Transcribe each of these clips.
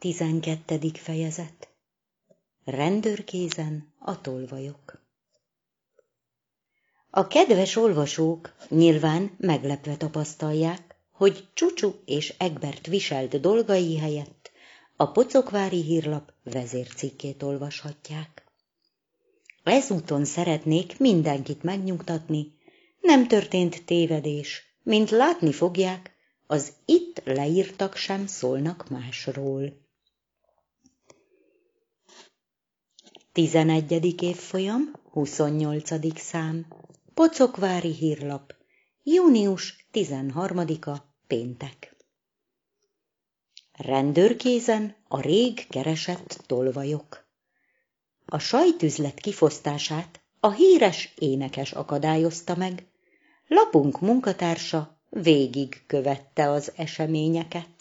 Tizenkettedik fejezet Rendőrkézen a tolvajok A kedves olvasók nyilván meglepve tapasztalják, hogy Csucsu és Egbert viselt dolgai helyett a Pocokvári hírlap vezércikkét olvashatják. Ezúton szeretnék mindenkit megnyugtatni, nem történt tévedés, mint látni fogják, az itt leírtak sem szólnak másról. Tizenegyedik évfolyam, 28. szám, Pocokvári hírlap, június 13-a, péntek. Rendőrkézen a rég keresett tolvajok. A sajtüzlet kifosztását a híres énekes akadályozta meg, lapunk munkatársa végig követte az eseményeket.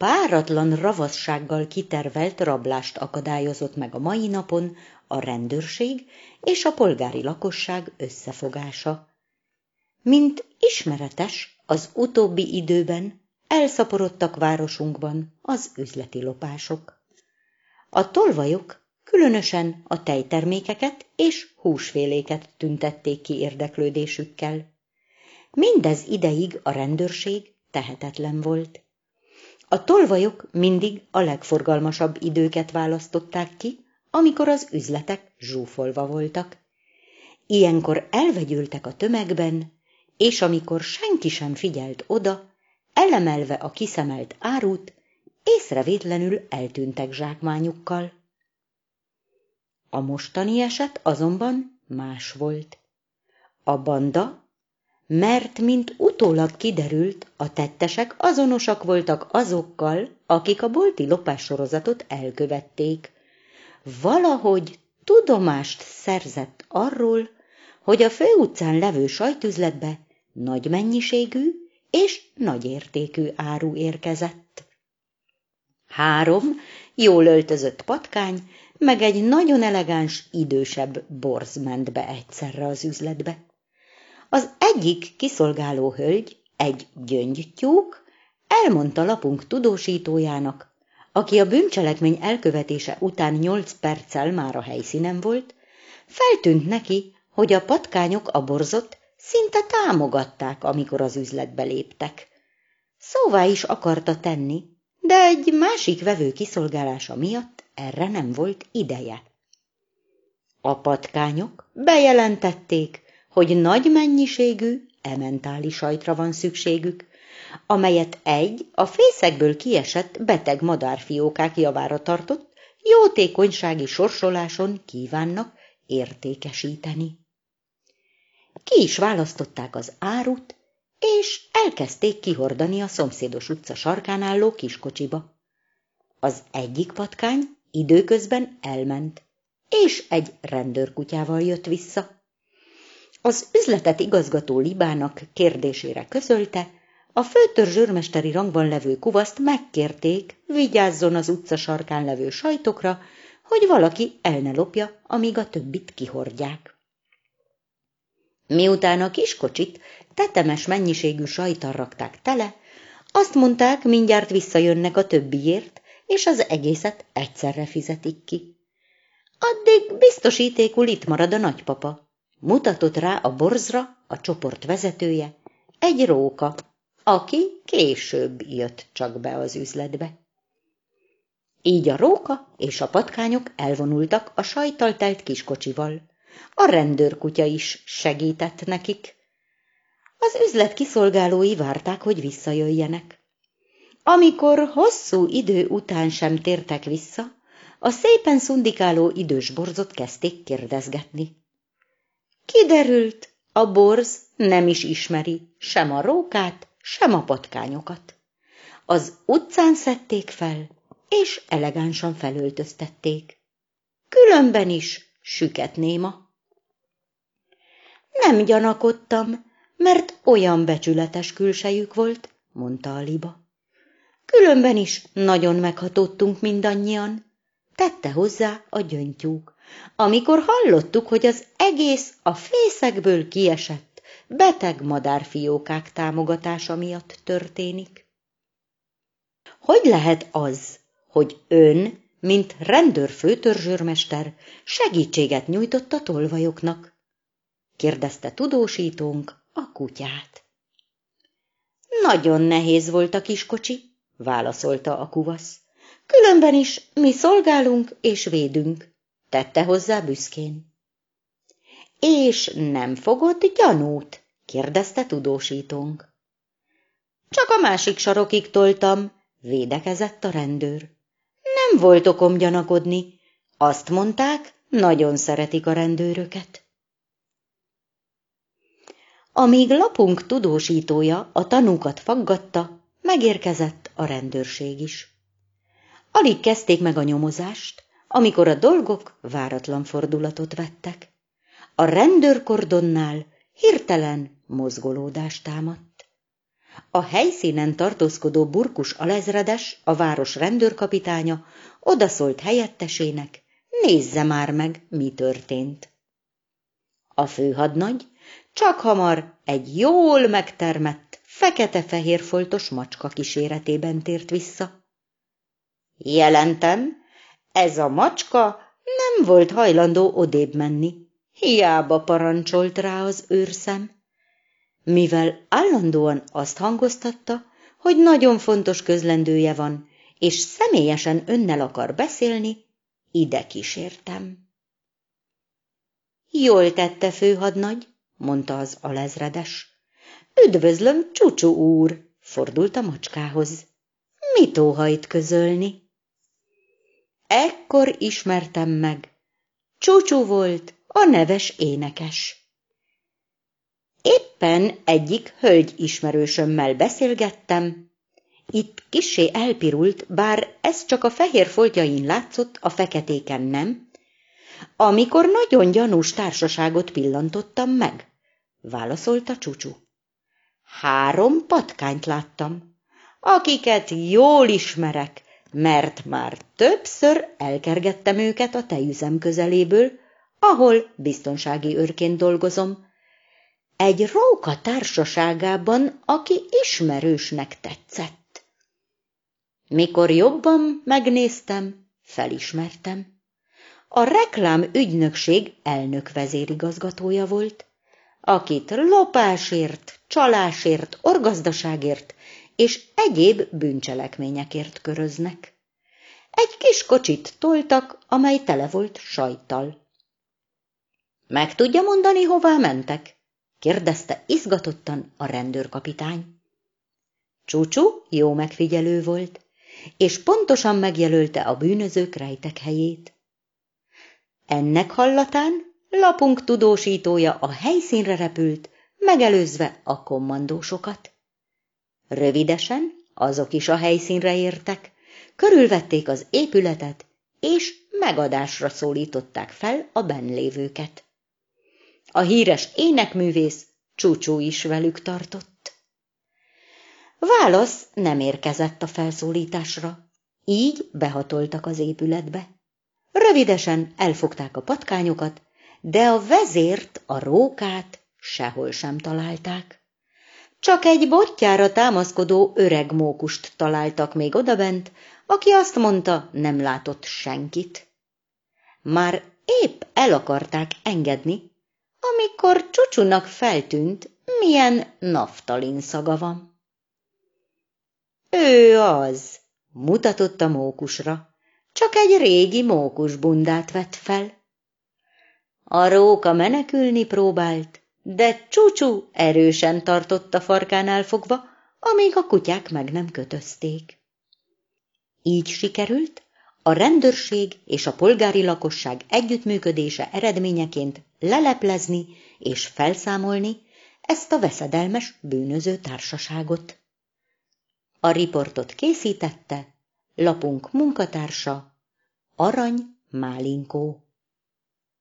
Páratlan ravassággal kitervelt rablást akadályozott meg a mai napon a rendőrség és a polgári lakosság összefogása. Mint ismeretes, az utóbbi időben elszaporodtak városunkban az üzleti lopások. A tolvajok különösen a tejtermékeket és húsféléket tüntették ki érdeklődésükkel. Mindez ideig a rendőrség tehetetlen volt. A tolvajok mindig a legforgalmasabb időket választották ki, amikor az üzletek zsúfolva voltak. Ilyenkor elvegyültek a tömegben, és amikor senki sem figyelt oda, elemelve a kiszemelt árut, észrevétlenül eltűntek zsákmányukkal. A mostani eset azonban más volt. A banda mert mint utólag kiderült, a tettesek azonosak voltak azokkal, akik a bolti lopássorozatot elkövették. Valahogy tudomást szerzett arról, hogy a főutcán levő sajtüzletbe nagy mennyiségű és nagy értékű áru érkezett. Három jól öltözött patkány, meg egy nagyon elegáns, idősebb borz ment be egyszerre az üzletbe. Az egyik kiszolgáló hölgy, egy gyöngytyúk, elmondta lapunk tudósítójának, aki a bűncselekmény elkövetése után nyolc perccel már a helyszínen volt, feltűnt neki, hogy a patkányok a borzot szinte támogatták, amikor az üzletbe léptek. Szóvá is akarta tenni, de egy másik vevő kiszolgálása miatt erre nem volt ideje. A patkányok bejelentették, hogy nagy mennyiségű ementáli sajtra van szükségük, amelyet egy a fészekből kiesett beteg madárfiókák javára tartott, jótékonysági sorsoláson kívánnak értékesíteni. Ki is választották az árut, és elkezdték kihordani a szomszédos utca sarkán álló kiskocsiba. Az egyik patkány időközben elment, és egy rendőrkutyával jött vissza. Az üzletet igazgató Libának kérdésére közölte, a főtörzsőrmesteri rangban levő kuvaszt megkérték, vigyázzon az utca sarkán levő sajtokra, hogy valaki el ne lopja, amíg a többit kihordják. Miután a kiskocsit tetemes mennyiségű sajtal rakták tele, azt mondták, mindjárt visszajönnek a többiért, és az egészet egyszerre fizetik ki. Addig biztosítékul itt marad a nagypapa, mutatott rá a borzra a csoport vezetője, egy róka, aki később jött csak be az üzletbe. Így a róka és a patkányok elvonultak a sajtal telt kiskocsival. A rendőrkutya is segített nekik. Az üzlet kiszolgálói várták, hogy visszajöjjenek. Amikor hosszú idő után sem tértek vissza, a szépen szundikáló idős borzot kezdték kérdezgetni. Kiderült, a borz nem is ismeri sem a rókát, sem a patkányokat. Az utcán szedték fel, és elegánsan felöltöztették. Különben is süket néma. Nem gyanakodtam, mert olyan becsületes külsejük volt, mondta a liba. Különben is nagyon meghatódtunk mindannyian, tette hozzá a gyöngytyúk amikor hallottuk, hogy az egész a fészekből kiesett, beteg madárfiókák támogatása miatt történik. hogy lehet az, hogy ön, mint rendőr főtörzsőrmester, segítséget nyújtott a tolvajoknak? kérdezte tudósítónk a kutyát. Nagyon nehéz volt a kiskocsi, válaszolta a kuvasz. Különben is mi szolgálunk és védünk, tette hozzá büszkén. És nem fogod gyanút? kérdezte tudósítónk. Csak a másik sarokig toltam, védekezett a rendőr. Nem volt okom gyanakodni. Azt mondták, nagyon szeretik a rendőröket. Amíg lapunk tudósítója a tanúkat faggatta, megérkezett a rendőrség is. Alig kezdték meg a nyomozást, amikor a dolgok váratlan fordulatot vettek. A rendőrkordonnál hirtelen mozgolódást támadt. A helyszínen tartózkodó burkus alezredes, a város rendőrkapitánya odaszólt helyettesének, nézze már meg, mi történt. A főhadnagy csak hamar egy jól megtermett, fekete-fehér foltos macska kíséretében tért vissza. Jelentem, ez a macska nem volt hajlandó odébb menni, hiába parancsolt rá az őrszem. Mivel állandóan azt hangoztatta, hogy nagyon fontos közlendője van, és személyesen önnel akar beszélni, ide kísértem. Jól tette főhadnagy, mondta az alezredes. Üdvözlöm, csúcsú úr, fordult a macskához. Mit óhajt közölni? Ekkor ismertem meg. Csúcsú volt a neves énekes. Éppen egyik hölgy ismerősömmel beszélgettem. Itt kisé elpirult, bár ez csak a fehér foltjain látszott, a feketéken nem, amikor nagyon gyanús társaságot pillantottam meg válaszolta Csucsu. Három patkányt láttam, akiket jól ismerek, mert már többször elkergettem őket a tejüzem közeléből, ahol biztonsági őrként dolgozom. Egy róka társaságában, aki ismerősnek tetszett. Mikor jobban megnéztem, felismertem. A reklám ügynökség elnök vezérigazgatója volt akit lopásért, csalásért, orgazdaságért és egyéb bűncselekményekért köröznek. Egy kis kocsit toltak, amely tele volt sajttal. Meg tudja mondani, hová mentek? kérdezte izgatottan a rendőrkapitány. Csúcsú jó megfigyelő volt, és pontosan megjelölte a bűnözők rejtek helyét. Ennek hallatán Lapunk tudósítója a helyszínre repült, megelőzve a kommandósokat. Rövidesen azok is a helyszínre értek, körülvették az épületet, és megadásra szólították fel a benlévőket. A híres énekművész csúcsú is velük tartott. Válasz nem érkezett a felszólításra, így behatoltak az épületbe. Rövidesen elfogták a patkányokat, de a vezért, a rókát sehol sem találták. Csak egy botjára támaszkodó öreg mókust találtak még odabent, aki azt mondta, nem látott senkit. Már épp el akarták engedni, amikor csúcsunak feltűnt, milyen naftalin szaga van. Ő az, mutatott a mókusra, csak egy régi mókusbundát vett fel. A róka menekülni próbált, de csúcsú erősen tartotta farkánál fogva, amíg a kutyák meg nem kötözték. Így sikerült a rendőrség és a polgári lakosság együttműködése eredményeként leleplezni és felszámolni ezt a veszedelmes bűnöző társaságot. A riportot készítette lapunk munkatársa Arany Málinkó.